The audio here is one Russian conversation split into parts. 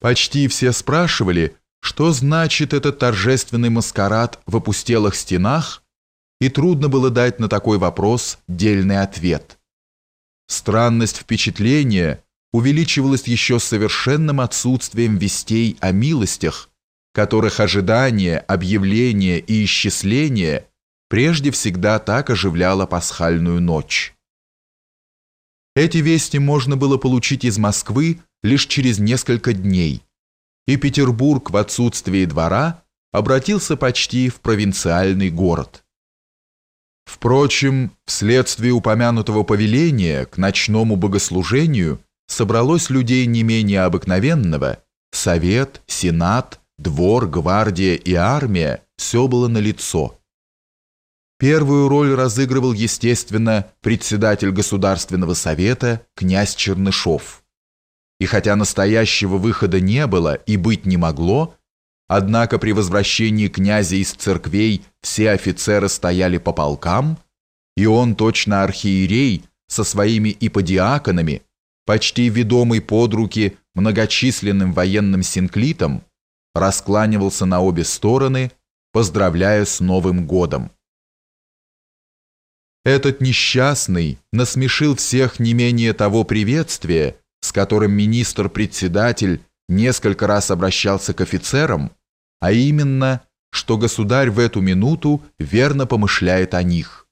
Почти все спрашивали, что значит этот торжественный маскарад в опустелых стенах, и трудно было дать на такой вопрос дельный ответ. Странность впечатления увеличивалась еще совершенным отсутствием вестей о милостях, которых ожидание, объявление и исчисление прежде всегда так оживляло пасхальную ночь. Эти вести можно было получить из Москвы лишь через несколько дней, и Петербург в отсутствии двора обратился почти в провинциальный город. Впрочем, вследствие упомянутого повеления к ночному богослужению собралось людей не менее обыкновенного, совет, сенат, двор, гвардия и армия, все было налицо. Первую роль разыгрывал, естественно, председатель Государственного совета князь Чернышов. И хотя настоящего выхода не было и быть не могло, однако при возвращении князя из церквей все офицеры стояли по полкам, и он, точно архиерей, со своими иподиаконами, почти ведомый под руки многочисленным военным синклитом, раскланивался на обе стороны, поздравляя с Новым годом. Этот несчастный насмешил всех не менее того приветствия, с которым министр-председатель несколько раз обращался к офицерам, а именно, что государь в эту минуту верно помышляет о них.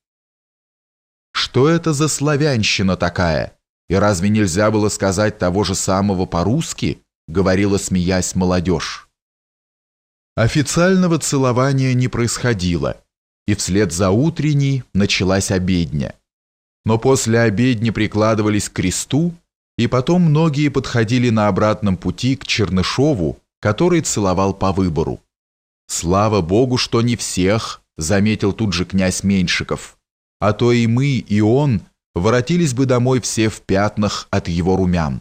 Что это за славянщина такая? И разве нельзя было сказать того же самого по-русски? Говорила, смеясь, молодежь. Официального целования не происходило, и вслед за утренней началась обедня. Но после обедни прикладывались к кресту, и потом многие подходили на обратном пути к Чернышову, который целовал по выбору. «Слава Богу, что не всех», — заметил тут же князь Меньшиков. «А то и мы, и он воротились бы домой все в пятнах от его румян».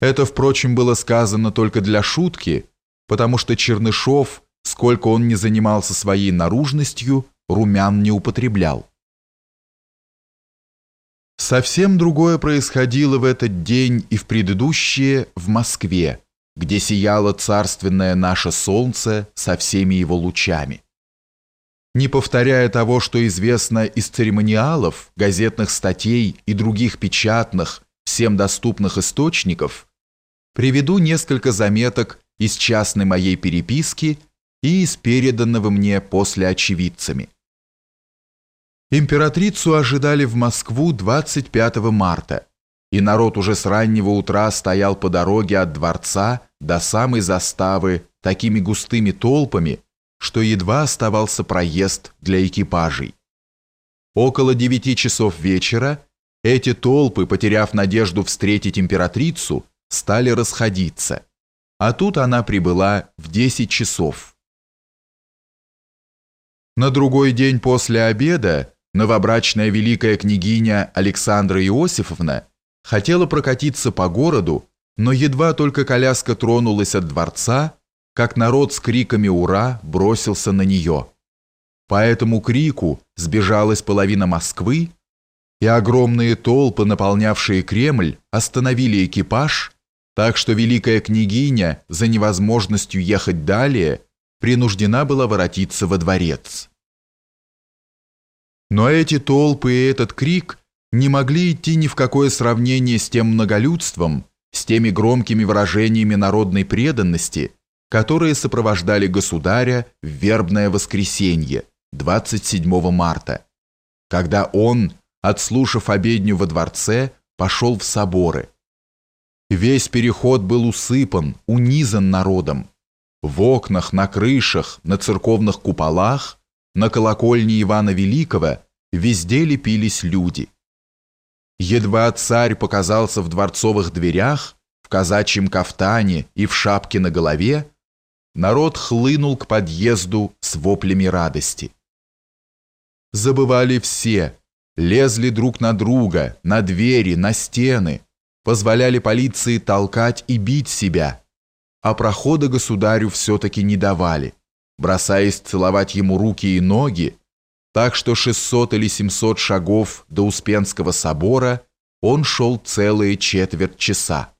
Это, впрочем, было сказано только для шутки, потому что Чернышов, сколько он не занимался своей наружностью, румян не употреблял. Совсем другое происходило в этот день и в предыдущие в Москве, где сияло царственное наше солнце со всеми его лучами. Не повторяя того, что известно из церемониалов, газетных статей и других печатных, всем доступных источников, приведу несколько заметок из частной моей переписки и из переданного мне после очевидцами. Императрицу ожидали в Москву 25 марта, и народ уже с раннего утра стоял по дороге от дворца до самой заставы такими густыми толпами, что едва оставался проезд для экипажей. Около девяти часов вечера эти толпы, потеряв надежду встретить императрицу, стали расходиться, а тут она прибыла в 10 часов. На другой день после обеда новобрачная великая княгиня Александра Иосифовна хотела прокатиться по городу, но едва только коляска тронулась от дворца, как народ с криками «Ура!» бросился на нее. По этому крику сбежалась половина Москвы, и огромные толпы, наполнявшие Кремль, остановили экипаж, так что великая княгиня за невозможностью ехать далее принуждена была воротиться во дворец. Но эти толпы и этот крик не могли идти ни в какое сравнение с тем многолюдством, с теми громкими выражениями народной преданности, которые сопровождали государя в вербное воскресенье, 27 марта, когда он, отслушав обедню во дворце, пошел в соборы. Весь переход был усыпан, унизан народом. В окнах, на крышах, на церковных куполах на колокольне Ивана Великого везде лепились люди. Едва царь показался в дворцовых дверях, в казачьем кафтане и в шапке на голове, народ хлынул к подъезду с воплями радости. Забывали все, лезли друг на друга, на двери, на стены, позволяли полиции толкать и бить себя, а прохода государю все-таки не давали бросаясь целовать ему руки и ноги, так что 600 или 700 шагов до Успенского собора он шел целые четверть часа.